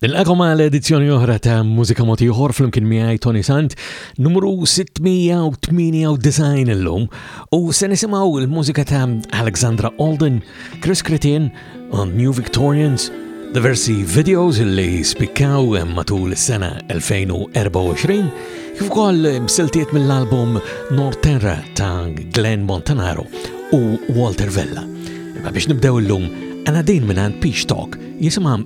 Nilqakom għal edizzjoni oħra ta' Mużika Moti Ieħor flimkien miegħi Tony Sant, numru 698 illum, u se nisimgħu l-mużika ta' Alexandra Alden, Chris Cretin, on New Victorians, diversi videos li spikkaw matul is-sena 2024, kif ukoll siltiet mill-album Norterra ta' Glenn Montanaro u Walter Vella. Imma biex nibdew illum, għana din minn Peach Talk jisimha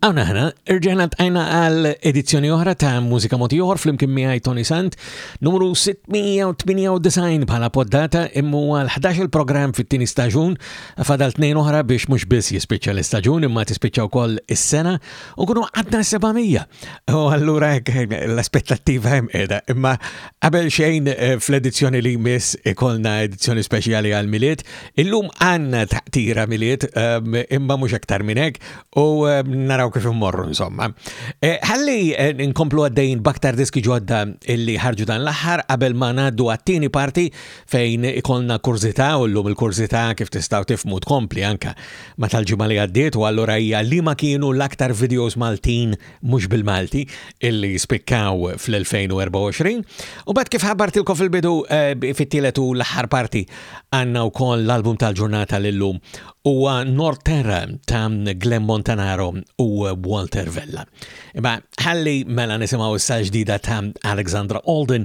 Għawna ħna, irġana tajna għal edizzjoni oħra ta' mużika motiħor fl-imkien miħaj Tony Sant, numru 698 bħala poddata immu għal 11 program fit-tini staġun, fadal 2 oħra biex mux biss jispiċċa l-istaġun imma tispiċċa u koll is-sena, u kunu għadna 700. U allura l-aspettattiva hemm qiegħda, imma qabel xejn eh, fl-edizzjoni li jmiss ikolna edizzjoni speċjali għal miliet, illum għandna taqtira miliet ehm, imma mhux aktar minn hekk u ehm, naraw kif immorru insomma. Eh, ħalli eh, nkomplu għaddejn baktar diski ġodda illi ħarġu dan l-aħħar qabel ma ngħaddu għat-tieni parti fejn ikolna kurzita u llum il-kurzita kif tistgħu tifmu tkompli anka Ma tal-ġimgħa li għaddiet u allura hija liema kienu l-aktar videos Maltin mhux bil-Malti illi spikkaw fl-2024. U bad kif ħabbartilkom fil-bidu eh, fit-tielet u l-aħħar parti għandna wkoll l-album tal-ġurnata l-lum huwa Nord Terra ta' Glenn Montanaro u Walter Vella. Iba ħalli mela nisimgħu s-sa ġdida ta' Alexandra Alden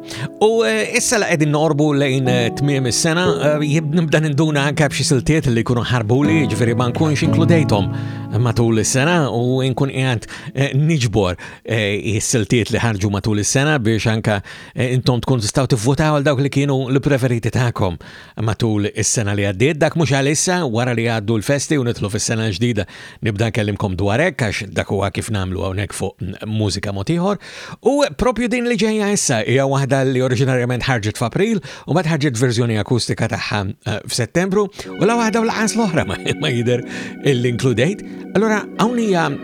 U eh, issa la qegħdin norbu lejn eh, tmiem is-sena eh, jibnibda ninduna anke b'xi siltiet li jkunu ħarbuli, ġifieri ma nkunx inkludejthom matul is-sena u nkun qiegħed niġbor is-siltiet li ħarġu matul is-sena biex anke intom tkun tistgħu tivvutaw għal dawk li kienu l-preferiti tagħkom matul is-sena li għaddiet, dak mhux għal issa, wara li għaddu l-festi u nidħlu fis-sena l-ġdida nibda nkellimkom dwar hekk għax dak huwa kif nagħmlu hawnhekk fuq mużika mod ieħor. U propju din li ġejja issa hija waħda li oriġinarjament ħarġet f'April u mbagħad ħarġet verżjoni akustika tagħha eh, f'Settembru u la waħda u laqas l-oħra ma jidher l-inkludejt. Allura hawn hija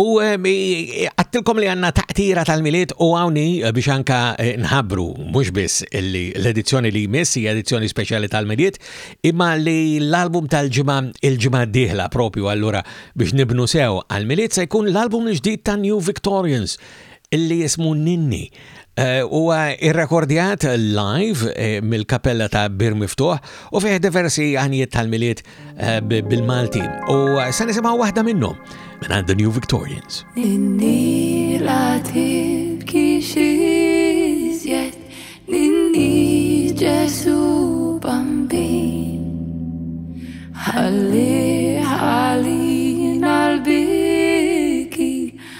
U għattilkom li għanna taqtira tal-miliet u għawni eh, biex anka eh, nħabru, mux biss l-edizzjoni li jmiss, hija edizzjoni speċjali tal-miliet, imma li l-album tal-ġimma il-ġimma diħla propju allura biex nibnu sew għal-miliet se jkun l-album l-ġdid ta' New Victorians illi jismu Ninni. Eh, huwa irrekordjat live eh, mill-kapella ta' Bir Miftuħ u fih diversi għanijiet tal-miliet eh, bil-Malti. U sa nisimgħu waħda minnhom minn The New Victorians. Innila tibki xizjet, ninni Ġesu bambin, ħalli ħalli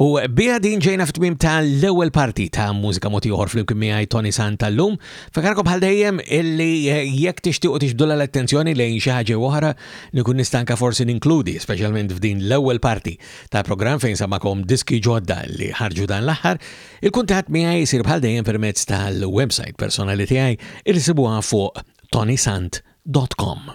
U bija din ġejna fit-tmim ta' l-ewwel parti ta' mużika moti oħor fl-imkien miegħi Tony San tal-lum. Fakarkom bħal dejjem illi eh, jekk tixtiequ tixbdula l-attenzjoni lejn xi ħaġa oħra li kun nistanka forsi ninkludi, speċjalment f'din l-ewwel parti ta' programm fejn samakom diski ġodda li ħarġu dan l-aħħar, il-kuntatt miegħi jsir bħal dejjem permezz tal-website personali tiegħi irsibuha fuq tonysant.com. dot com.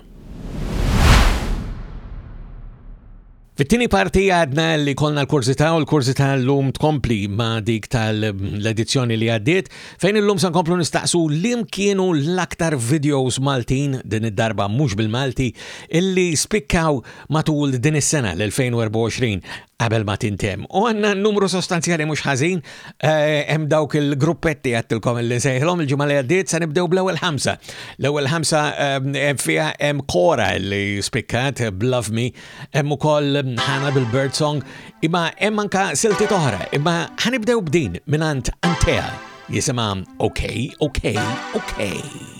Fit-tieni parti għadna li kolna l-kurzita u l-kurzita l-lum tkompli ma' dik tal-edizzjoni li għaddiet, fejn il-lum san komplu nistaqsu lim kienu l-aktar videos Maltin din id-darba mhux bil-Malti illi spikkaw matul din is-sena l-2024 qabel ma tintem. U għanna numru sostanzjali mhux ħażin eh, hemm dawk il-gruppetti għattilkom li nsejħilhom il-ġimgħa li għaddiet se nibdew bl-ewwel ħamsa. L-ewwel ħamsa eh, fiha hemm Kora li spikkat b'Love Me, hemm ukoll ħana bil-Bird Song, imma hemm anka silti toħra, imma ħanibdew b'din mingħand Antea jisimha OK, OK, OK.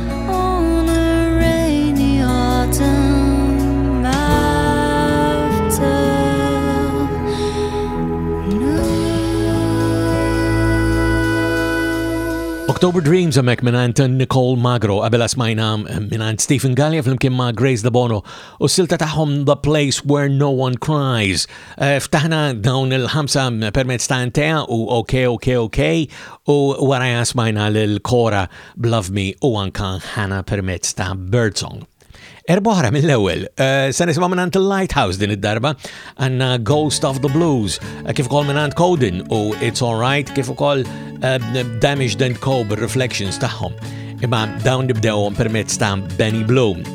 October Dreams għamek minant Nicole Magro, għabela smajna mm, minant Stephen Gallia fl-imkien ma' Grace De Bono u silta taħħom The Place Where No One Cries. Eh, ftaħna dawn il-ħamsa mm, permezz ta' Antea u OK, OK, OK u warajna smajna l-kora b'Love Me u anka Hannah permezz ta' Birdsong. Erba oħra mill-ewwel, eh, se nisimgħu minn il-Lighthouse din id-darba, għandna Ghost of the Blues, eh, kif ukoll minn Codin u It's Alright, kif ukoll eh, Damaged and Co bir-Reflections tagħhom. Imma dawn nibdewhom permezz ta' Benny Bloom.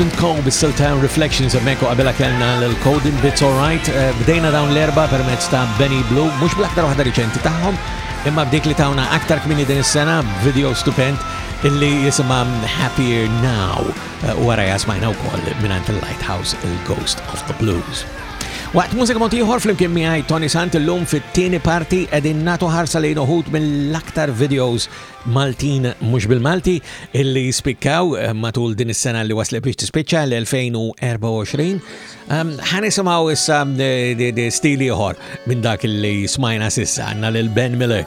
Management Co. bis-Siltown Reflections emmeku għabela kellna l-Codin Bits Alright. Eh, bdejna dawn l-erba permezz ta' Benny Blue, mux bl-aktar waħda riċenti tagħhom, imma bdik li tawna aktar kmini din is-sena video stupend illi jisima Happier Now eh, u għara jasmajna u koll minant il-Lighthouse il-Ghost of the Blues. Waqt mużika mod ieħor flimkien miegħi Tony Sant illum fit-tieni parti qegħdin nagħtu ħarsa lejn uħud mill-aktar videos Maltin mhux bil-Malti illi spikkaw eh, matul din is-sena li waslet biex tispiċċa l-2024. Ehm, ħanisimgħu issa eh, stili ieħor minn dak illi smajna sissa għandna lil Ben Miller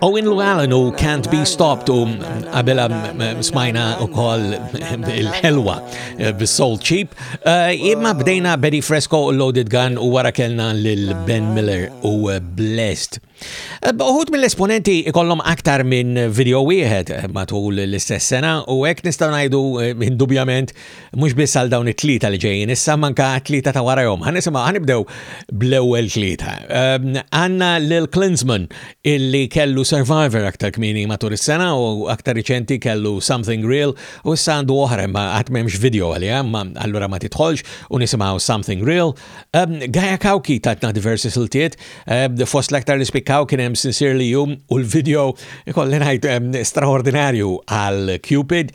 Owen Llewellyn u Can't Be Stopped u għabela smajna u koll il-ħelwa eh, bis-Soul Cheap. Eh, imma bdejna Betty Fresco u Loaded Gun u wara kellna lil Ben Miller u eh, Blessed. Uħut mill-esponenti ikollom aktar minn video wieħed matul l-istess sena u hekk nistgħu ngħidu indubjament mhux biss għal dawn it-tlieta li ġejjin issa manka tlieta ta' warahom. Ħanisimgħu ħanibdew bl-ewwel tlieta. Għandna lil Klinsman illi kellu Survivor aktar kmieni matul is-sena u aktar riċenti kellu Something Real u issa għandu oħra ma qatt m'hemmx video għaliha ma allura ma tidħolx u nisimgħu Something Real. Um, Gaja Kawki tatna diversi siltiet, um, fost l-aktar li spikkaw kien hemm Sincerely You u l-video ikolli ngħid um, straordinarju għal Cupid.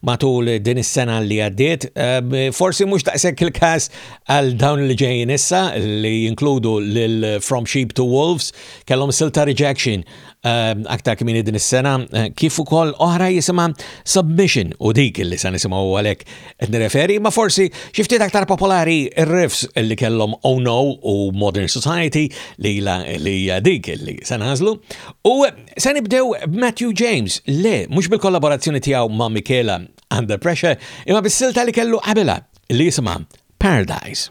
matul din is-sena li għaddiet. Ehm, forsi mhux daqshekk il-każ għal dawn li ġejjin issa li jinkludu lil From Sheep to Wolves kellhom silta rejection ehm, aktar kmini din is-sena eh, kif ukoll oħra jisimha Submission u dik li sa nisimgħu għalhekk qed nirreferi ma forsi xi ftit aktar popolari r-riffs li kellhom Oh No u Modern Society li li dik li se nażlu u Se nibdew b'Matthew James, le, mhux bil-kollaborazzjoni tiegħu ma' Michela Under Pressure, imma bis-silta li kellu qabela li jisimha Paradise.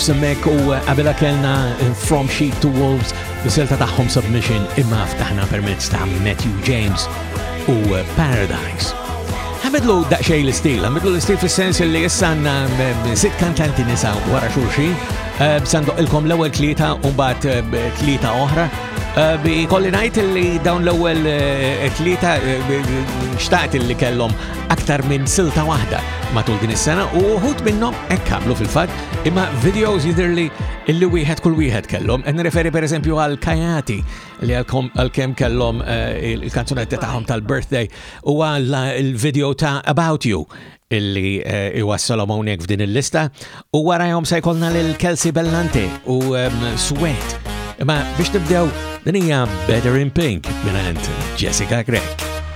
Semmek u għabela kellna eh, From Sheep to Wolves biselta taħħom submission imma ftaħna permezz ta' Matthew James u eh, Paradise. Għamedlu daqxej l-istil, għamedlu l-istil fil-sens li jessanna eh, sit kantanti nisa wara xurxi, b'sandoq ilkom l-ewel tlieta un bat tlieta oħra, bi kolli najt li dawn l-ewel tlieta xtaqt li kellom aktar minn silta wahda matul din is-sena u uħut minnhom hekk għamlu fil-fatt Imma videos jidirli illi wieħed kull wieħed kellhom, qed nirreferi pereżempju għal Kajati li għalkemm kellhom eh, il-kanzunetti tagħhom tal-birthday u għal il-video ta' About You illi eh, iwassalhom hawnhekk f'din il-lista u warajhom se jkollna lil Kelsey Bellanti u ehm, Sweat. Imma biex nibdew din hija Better in Pink minn Jessica Gregg.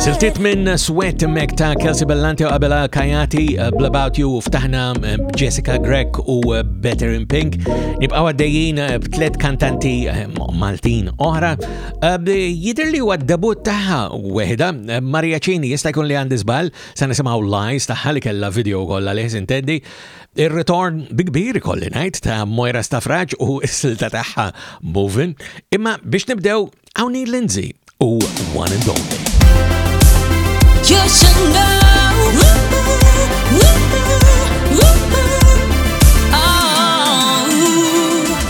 Siltiet minn Sweat Mek ta' Kelsey Bellante u Abela Kajati uh, Blabout You ftaħna uh, Jessica Grek u uh, Better in Pink. Nibqaw għaddejjien b'tlet kantanti Maltin oħra. Jidher li huwa debut taħħa weħda Maria Cini jista' jkun li għandi żball sa nisimgħu lines taħħa li kellha video kollha li ħsin teddi. Ir-ritorn bi kbir ikolli ngħid ta' Moira Stafraġ u s-silta tagħha Movin, imma biex nibdew hawn Lindsay u One and Only. You should know. Woo, woo, woo,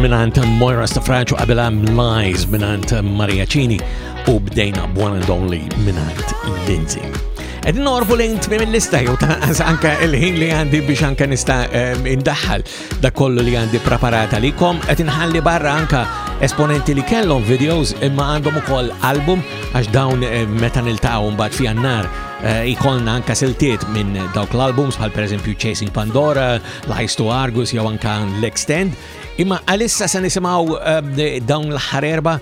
minant Moira Stafraċu għabela Lies minant Maria Cini u bdejna One and Only minant Lindsay. Ed norfu lejn tmim il-lista jew ta' anka il-ħin li għandi biex anka nista' eh, indaħħal Dak kollu li għandi preparat għalikom qed inħalli barra anka esponenti li kellhom videos imma għandhom ukoll album għax dawn eh, meta niltaqgħu mbagħad fi jannar eh, ikolna anka siltiet minn dawk l-albums bħal pereżempju Chasing Pandora, Lies to Argus jew anka L-Extend. Imma għalissa se nisimgħu eh, dawn l-ħarerba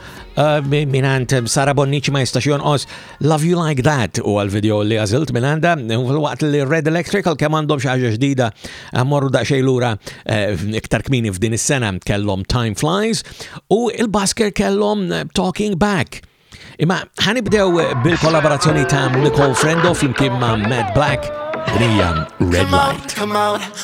minant Sara Bonnici ma jistax jonqos Love You Like That u għal-video li għazilt minn għanda, waqt li Red Electrical kemm għandhom xaġa ġdida għamorru eh, daqxej lura eh, iktar kmini f'din is-sena kellhom Time Flies u il-Basker kellhom eh, Talking Back. Imma ħanibdew bil-kollaborazzjoni ta' Nicole Frendo flimkien ma' Mad Black, Ria Red Light.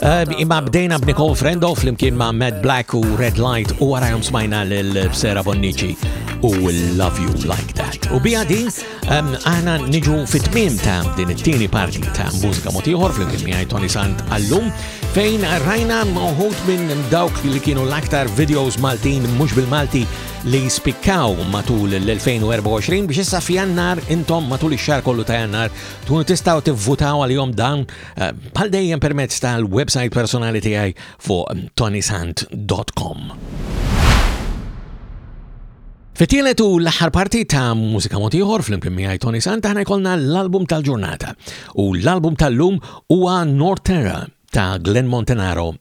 Ehm, imma bdejna b'Nicole Frendo flimkien ma' Mad Black u Red Light u għarajom smajna l-Sera Bonnici u Love You Like That. U bija di, ehm, għana niġu fit-tmim ta' din it-tieni parti ta' mużika motiħor flimkien miħaj Tony Sant għallum fejn rajna moħut minn dawk li kienu l-aktar videos Maltin mux bil-Malti li spikkaw matul l-2024 biex issa f'jannar intom matul ix-xar kollu ta' jannar tkunu tistaw tivvutaw għal-jom dan Eh, bħal dejjem permezz tal-website personali tiegħi fuq tonisant.com. Fittielet u l-aħħar parti ta' mużika motiħor fl-imkien miegħi Tony Sant aħna jkollna l-album tal-ġurnata u l-album tal-lum huwa Norterra ta' Glenn Montenaro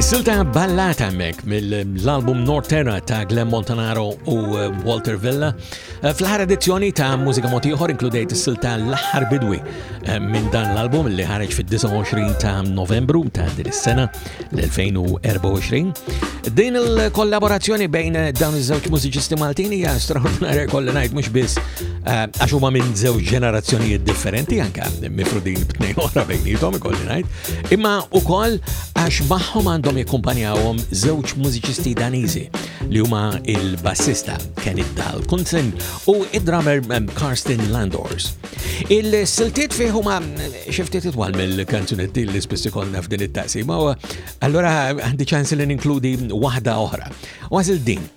Silta ballat hemmhekk mill-album Norterra ta' Glenn Montanaro u eh, Walter Villa. Eh, fl-ħar edizzjoni ta' Mużika Motiħor inkludejt is-silta l-aħħar bidwi eh, minn dan l-album li ħareġ fid-29 ta' Novembru ta' din is-sena l-2024. Din il-kollaborazzjoni bejn dawn iż-żewġ mużiċisti Maltin hija straordinarja kolli ngħid mhux biss għax huma minn żewġ ġenerazzjonijiet differenti anke mifrudin b'tnejn oħra bejnietom ikolli ngħid, imma ukoll għax magħhom għandhom jikkumpanjawhom żewġ mużiċisti Daniżi li huma il-bassista Kenny Dahl Kunsen u id-drummer ehm, Karsten Landors. Il-siltiet fih huma ehm, xiftiet itwal mill-kanzunetti li spissi kollna f'din it-taqsima u allura għandi ċans li ninkludi waħda oħra. Wasil din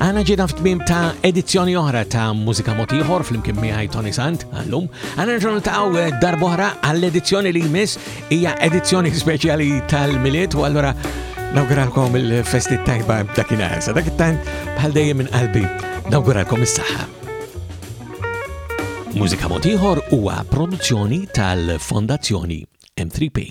Għana ġina f'tmim ta' edizzjoni oħra ta' Mużika Motiħor fl-imkien miħaj Tony Sant għallum. Għana ġuna ta' għaw eh, darboħra għall-edizzjoni li jmiss hija edizzjoni speċjali tal-miliet u għallura nawguralkom il-festi tajba dakinhar. Sa dak it-tant bħal dejjem minn qalbi nawguralkom is-saħħa. Mużika Motiħor huwa produzzjoni tal-Fondazzjoni M3P.